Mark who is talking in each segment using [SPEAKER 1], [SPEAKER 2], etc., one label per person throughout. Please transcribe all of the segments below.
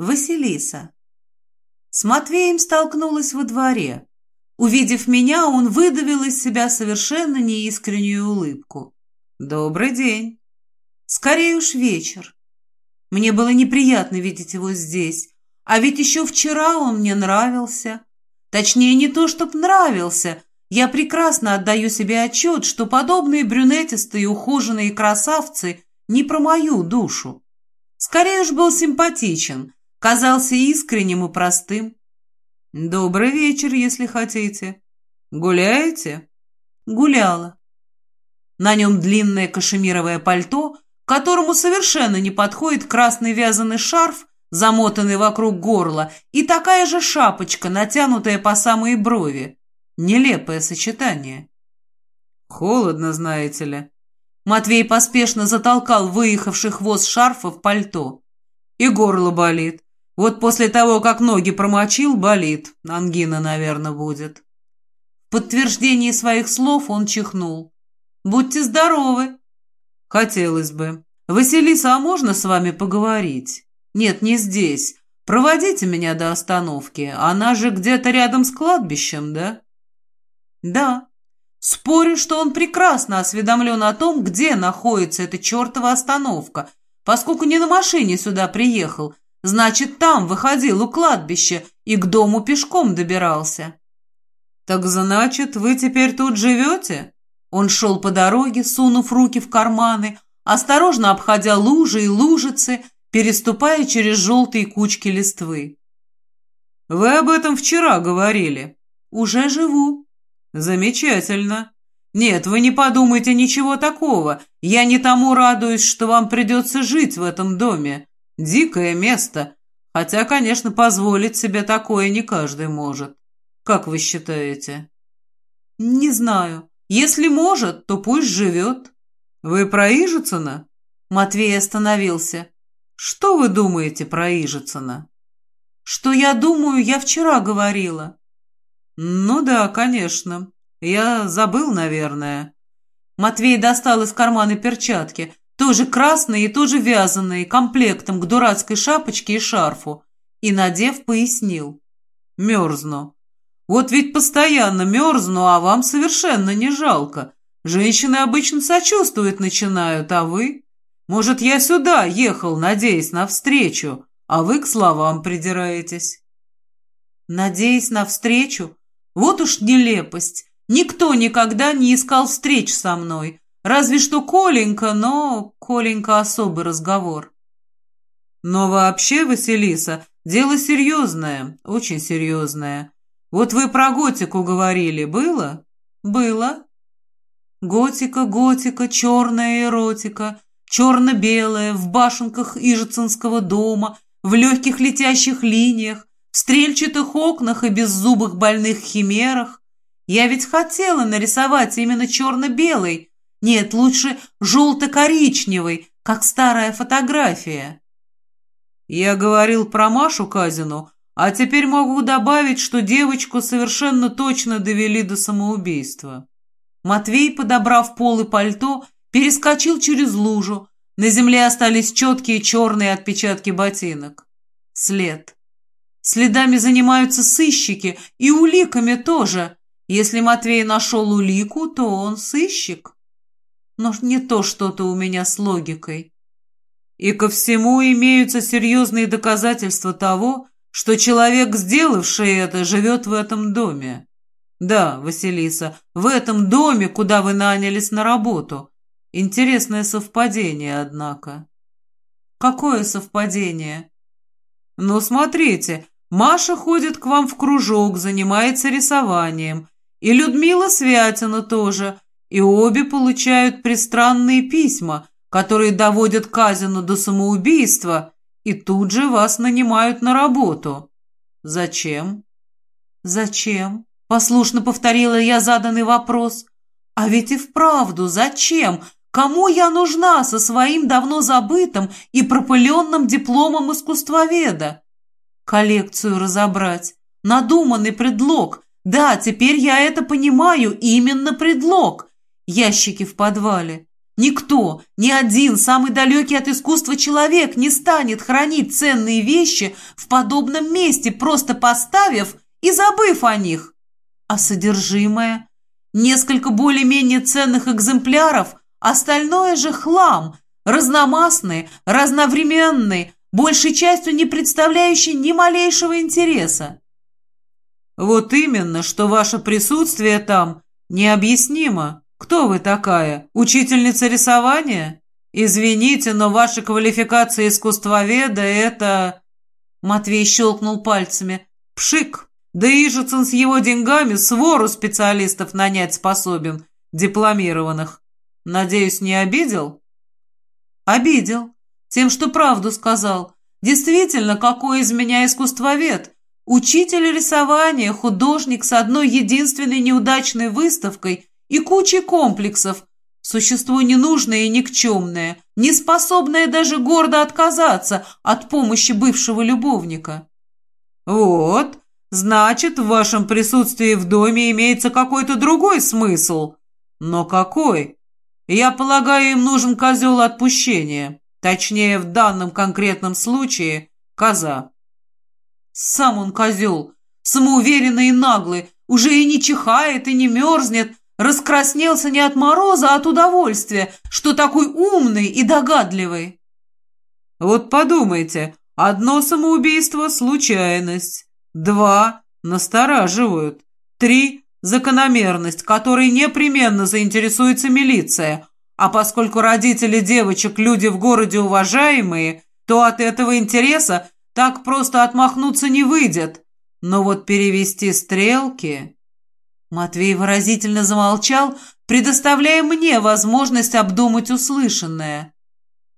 [SPEAKER 1] Василиса. С Матвеем столкнулась во дворе. Увидев меня, он выдавил из себя совершенно неискреннюю улыбку. «Добрый день!» «Скорее уж вечер!» Мне было неприятно видеть его здесь, а ведь еще вчера он мне нравился. Точнее, не то, чтоб нравился. Я прекрасно отдаю себе отчет, что подобные брюнетистые ухоженные красавцы не про мою душу. Скорее уж был симпатичен, казался искренним и простым. «Добрый вечер, если хотите. Гуляете?» Гуляла. На нем длинное кашемировое пальто, которому совершенно не подходит красный вязаный шарф, замотанный вокруг горла, и такая же шапочка, натянутая по самые брови. Нелепое сочетание. «Холодно, знаете ли». Матвей поспешно затолкал выехавших воз шарфа в пальто. «И горло болит. Вот после того, как ноги промочил, болит. Ангина, наверное, будет. В подтверждении своих слов он чихнул. «Будьте здоровы!» «Хотелось бы. Василиса, а можно с вами поговорить?» «Нет, не здесь. Проводите меня до остановки. Она же где-то рядом с кладбищем, да?» «Да. Спорю, что он прекрасно осведомлен о том, где находится эта чертова остановка, поскольку не на машине сюда приехал, Значит, там выходил у кладбища и к дому пешком добирался. Так значит, вы теперь тут живете? Он шел по дороге, сунув руки в карманы, осторожно обходя лужи и лужицы, переступая через желтые кучки листвы. Вы об этом вчера говорили. Уже живу. Замечательно. Нет, вы не подумайте ничего такого. Я не тому радуюсь, что вам придется жить в этом доме. Дикое место, хотя, конечно, позволить себе такое не каждый может. Как вы считаете? Не знаю. Если может, то пусть живет. Вы про Ижицына? Матвей остановился. Что вы думаете про Ижицына? Что я думаю, я вчера говорила. Ну да, конечно. Я забыл, наверное. Матвей достал из кармана перчатки. Тоже красные и тоже вязаные, комплектом к дурацкой шапочке и шарфу. И, надев, пояснил. Мерзну. Вот ведь постоянно мерзну, а вам совершенно не жалко. Женщины обычно сочувствовать начинают, а вы? Может, я сюда ехал, надеясь на встречу, а вы к словам придираетесь. Надеясь на встречу? Вот уж нелепость. Никто никогда не искал встреч со мной, Разве что Коленька, но Коленька особый разговор. Но вообще, Василиса, дело серьезное, очень серьезное. Вот вы про готику говорили, было? Было. Готика, готика, черная эротика, черно-белая, в башенках Ижицинского дома, в легких летящих линиях, в стрельчатых окнах и беззубых больных химерах. Я ведь хотела нарисовать именно черно-белый, нет, лучше желто-коричневый, как старая фотография. Я говорил про Машу Казину, а теперь могу добавить, что девочку совершенно точно довели до самоубийства. Матвей, подобрав пол и пальто, перескочил через лужу. На земле остались четкие черные отпечатки ботинок. След. Следами занимаются сыщики, и уликами тоже. Если Матвей нашел улику, то он сыщик но не то что-то у меня с логикой. И ко всему имеются серьезные доказательства того, что человек, сделавший это, живет в этом доме. Да, Василиса, в этом доме, куда вы нанялись на работу. Интересное совпадение, однако. Какое совпадение? Ну, смотрите, Маша ходит к вам в кружок, занимается рисованием. И Людмила Святина тоже – и обе получают пристранные письма, которые доводят Казину до самоубийства, и тут же вас нанимают на работу. Зачем? Зачем? Послушно повторила я заданный вопрос. А ведь и вправду, зачем? Кому я нужна со своим давно забытым и пропыленным дипломом искусствоведа? Коллекцию разобрать. Надуманный предлог. Да, теперь я это понимаю, именно предлог. Ящики в подвале. Никто, ни один самый далекий от искусства человек не станет хранить ценные вещи в подобном месте, просто поставив и забыв о них. А содержимое? Несколько более-менее ценных экземпляров, остальное же хлам, разномастный, разновременный, большей частью не представляющий ни малейшего интереса. Вот именно, что ваше присутствие там необъяснимо. «Кто вы такая? Учительница рисования? Извините, но ваша квалификация искусствоведа — это...» Матвей щелкнул пальцами. «Пшик! Да Ижицын с его деньгами свору специалистов нанять способен, дипломированных. Надеюсь, не обидел?» «Обидел. Тем, что правду сказал. Действительно, какой из меня искусствовед? Учитель рисования, художник с одной единственной неудачной выставкой — и кучей комплексов. Существо ненужное и никчемное, не способное даже гордо отказаться от помощи бывшего любовника. «Вот, значит, в вашем присутствии в доме имеется какой-то другой смысл. Но какой? Я полагаю, им нужен козел отпущения. Точнее, в данном конкретном случае – коза». Сам он козел, самоуверенный и наглый, уже и не чихает, и не мерзнет, Раскраснелся не от мороза, а от удовольствия, что такой умный и догадливый. Вот подумайте, одно самоубийство – случайность, два – настораживают, три – закономерность, которой непременно заинтересуется милиция, а поскольку родители девочек – люди в городе уважаемые, то от этого интереса так просто отмахнуться не выйдет. Но вот перевести стрелки... Матвей выразительно замолчал, предоставляя мне возможность обдумать услышанное.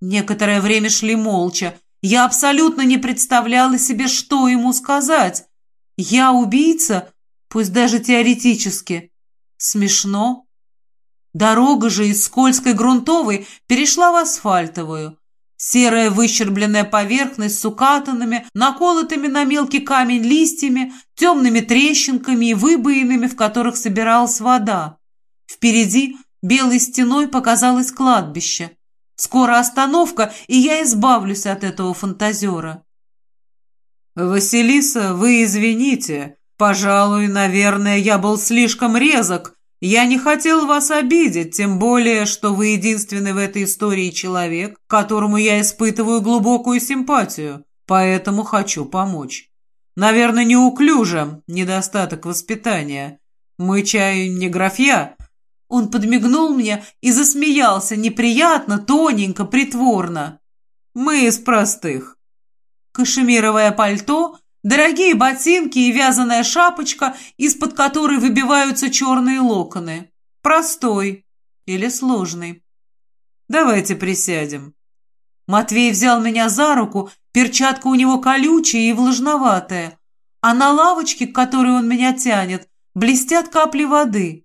[SPEAKER 1] Некоторое время шли молча. Я абсолютно не представляла себе, что ему сказать. Я убийца, пусть даже теоретически. Смешно. Дорога же из скользкой грунтовой перешла в асфальтовую. Серая выщербленная поверхность с укатанными, наколотыми на мелкий камень листьями, темными трещинками и выбоинами, в которых собиралась вода. Впереди белой стеной показалось кладбище. Скоро остановка, и я избавлюсь от этого фантазера. «Василиса, вы извините. Пожалуй, наверное, я был слишком резок. Я не хотел вас обидеть, тем более, что вы единственный в этой истории человек, которому я испытываю глубокую симпатию, поэтому хочу помочь. Наверное, неуклюже, недостаток воспитания. Мы чай не графья». Он подмигнул мне и засмеялся неприятно, тоненько, притворно. «Мы из простых». Кашемировое пальто, дорогие ботинки и вязаная шапочка, из-под которой выбиваются черные локоны. Простой или сложный. «Давайте присядем». Матвей взял меня за руку, перчатка у него колючая и влажноватая, а на лавочке, к которой он меня тянет, блестят капли воды.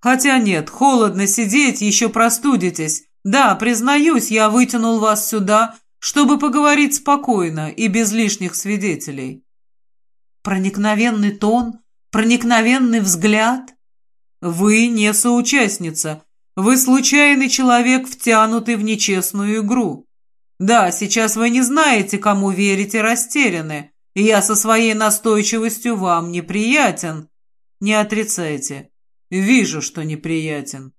[SPEAKER 1] Хотя нет, холодно сидеть, еще простудитесь. Да, признаюсь, я вытянул вас сюда, чтобы поговорить спокойно и без лишних свидетелей. Проникновенный тон, проникновенный взгляд. Вы не соучастница, вы случайный человек, втянутый в нечестную игру. Да, сейчас вы не знаете, кому растеряны, и я со своей настойчивостью вам неприятен. Не отрицайте. Вижу, что неприятен.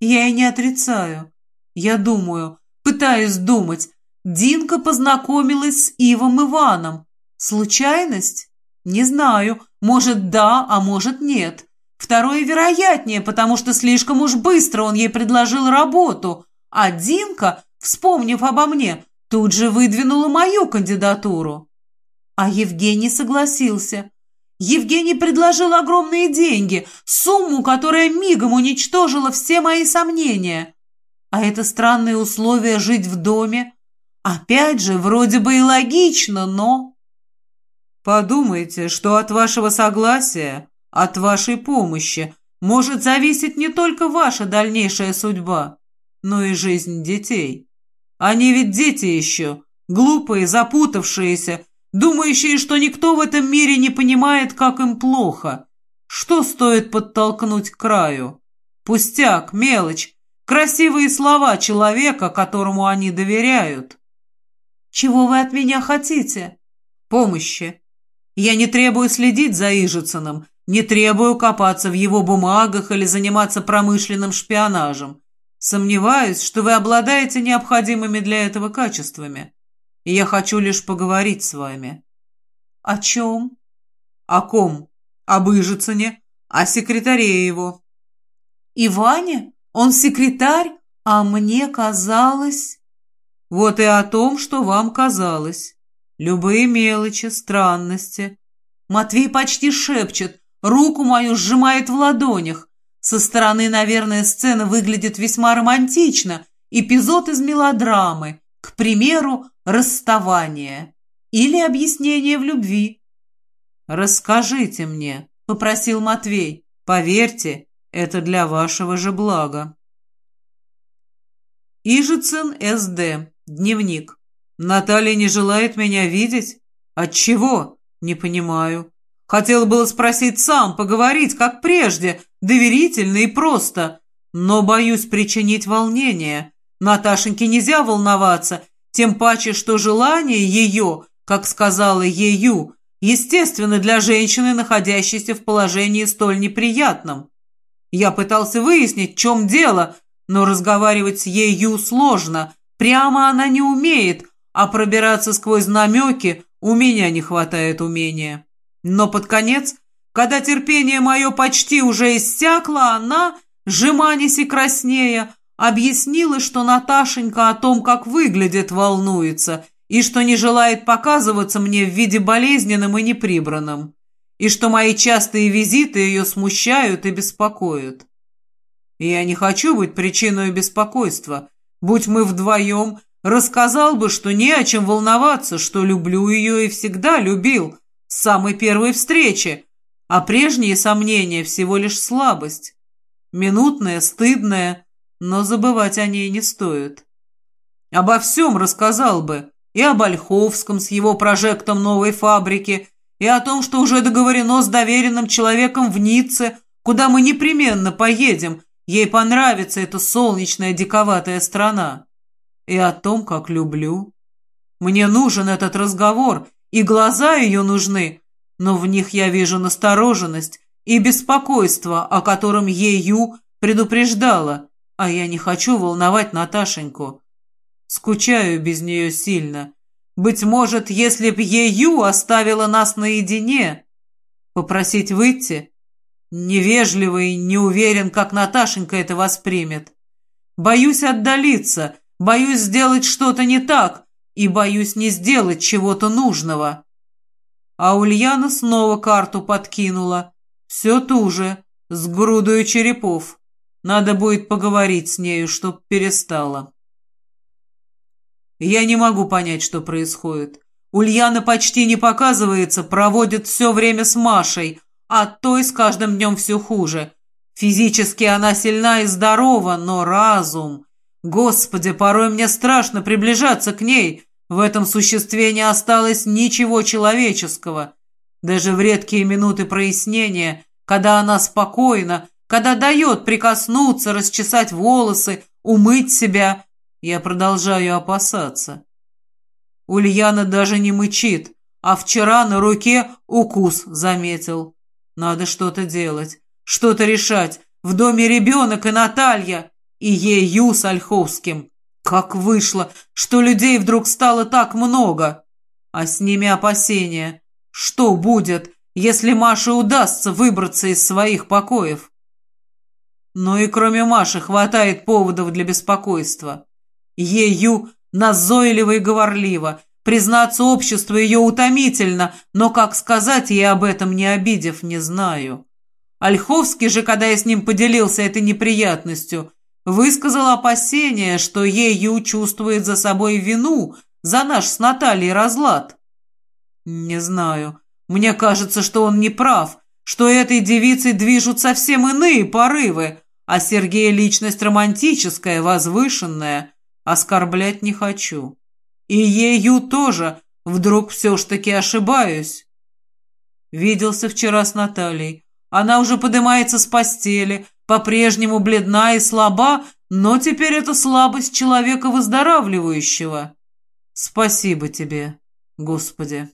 [SPEAKER 1] Я и не отрицаю. Я думаю, пытаюсь думать. Динка познакомилась с Ивом Иваном. Случайность? Не знаю. Может, да, а может, нет. Второе вероятнее, потому что слишком уж быстро он ей предложил работу, а Динка, вспомнив обо мне, тут же выдвинула мою кандидатуру. А Евгений согласился. Евгений предложил огромные деньги, сумму, которая мигом уничтожила все мои сомнения. А это странные условия жить в доме. Опять же, вроде бы и логично, но... Подумайте, что от вашего согласия от вашей помощи может зависеть не только ваша дальнейшая судьба, но и жизнь детей. Они ведь дети еще, глупые, запутавшиеся, думающие, что никто в этом мире не понимает, как им плохо. Что стоит подтолкнуть к краю? Пустяк, мелочь. Красивые слова человека, которому они доверяют. Чего вы от меня хотите? Помощи. Я не требую следить за Ижицыным, не требую копаться в его бумагах или заниматься промышленным шпионажем. Сомневаюсь, что вы обладаете необходимыми для этого качествами. И я хочу лишь поговорить с вами. О чем? О ком? Об Ижицыне, о секретаре его. Иване? Он секретарь? А мне казалось... Вот и о том, что вам казалось. Любые мелочи, странности. Матвей почти шепчет, руку мою сжимает в ладонях. Со стороны, наверное, сцена выглядит весьма романтично. Эпизод из мелодрамы, к примеру, расставание или объяснение в любви. «Расскажите мне», — попросил Матвей. «Поверьте, это для вашего же блага». Ижицын С.Д. Дневник. Наталья не желает меня видеть? Отчего? Не понимаю. Хотел было спросить сам, поговорить, как прежде, доверительно и просто. Но боюсь причинить волнение. Наташеньке нельзя волноваться, тем паче, что желание ее, как сказала ею, естественно для женщины, находящейся в положении столь неприятном. Я пытался выяснить, в чем дело, но разговаривать с ею сложно. Прямо она не умеет, а пробираться сквозь намеки у меня не хватает умения. Но под конец, когда терпение мое почти уже иссякло, она, сжиманясь и краснея, объяснила, что Наташенька о том, как выглядит, волнуется, и что не желает показываться мне в виде болезненным и неприбранным, и что мои частые визиты ее смущают и беспокоят. Я не хочу быть причиной беспокойства. Будь мы вдвоем, Рассказал бы, что не о чем волноваться, что люблю ее и всегда любил, с самой первой встречи, а прежние сомнения всего лишь слабость. Минутная, стыдная, но забывать о ней не стоит. Обо всем рассказал бы, и об Ольховском с его прожектом новой фабрики, и о том, что уже договорено с доверенным человеком в Ницце, куда мы непременно поедем, ей понравится эта солнечная диковатая страна и о том, как люблю. Мне нужен этот разговор, и глаза ее нужны, но в них я вижу настороженность и беспокойство, о котором ею предупреждала, а я не хочу волновать Наташеньку. Скучаю без нее сильно. Быть может, если б ею оставила нас наедине, попросить выйти? Невежливый, не уверен, как Наташенька это воспримет. Боюсь отдалиться, Боюсь сделать что-то не так и боюсь не сделать чего-то нужного. А Ульяна снова карту подкинула. Все ту же, с грудою черепов. Надо будет поговорить с нею, чтоб перестала. Я не могу понять, что происходит. Ульяна почти не показывается, проводит все время с Машей, а той с каждым днем все хуже. Физически она сильна и здорова, но разум... Господи, порой мне страшно приближаться к ней. В этом существе не осталось ничего человеческого. Даже в редкие минуты прояснения, когда она спокойна, когда дает прикоснуться, расчесать волосы, умыть себя, я продолжаю опасаться. Ульяна даже не мычит, а вчера на руке укус заметил. Надо что-то делать, что-то решать. В доме ребенок и Наталья и ею с Ольховским. Как вышло, что людей вдруг стало так много. А с ними опасения. Что будет, если Маше удастся выбраться из своих покоев? Но и кроме Маши хватает поводов для беспокойства. Ею назойливо и говорливо. Признаться обществу ее утомительно, но как сказать ей об этом, не обидев, не знаю. Ольховский же, когда я с ним поделился этой неприятностью, высказал опасение, что ею чувствует за собой вину за наш с Натальей разлад. Не знаю. Мне кажется, что он не прав, что этой девицей движут совсем иные порывы, а Сергея личность романтическая, возвышенная. Оскорблять не хочу. И ею тоже. Вдруг все ж таки ошибаюсь. Виделся вчера с Натальей. Она уже поднимается с постели, по-прежнему бледна и слаба, Но теперь это слабость человека выздоравливающего. Спасибо тебе, Господи.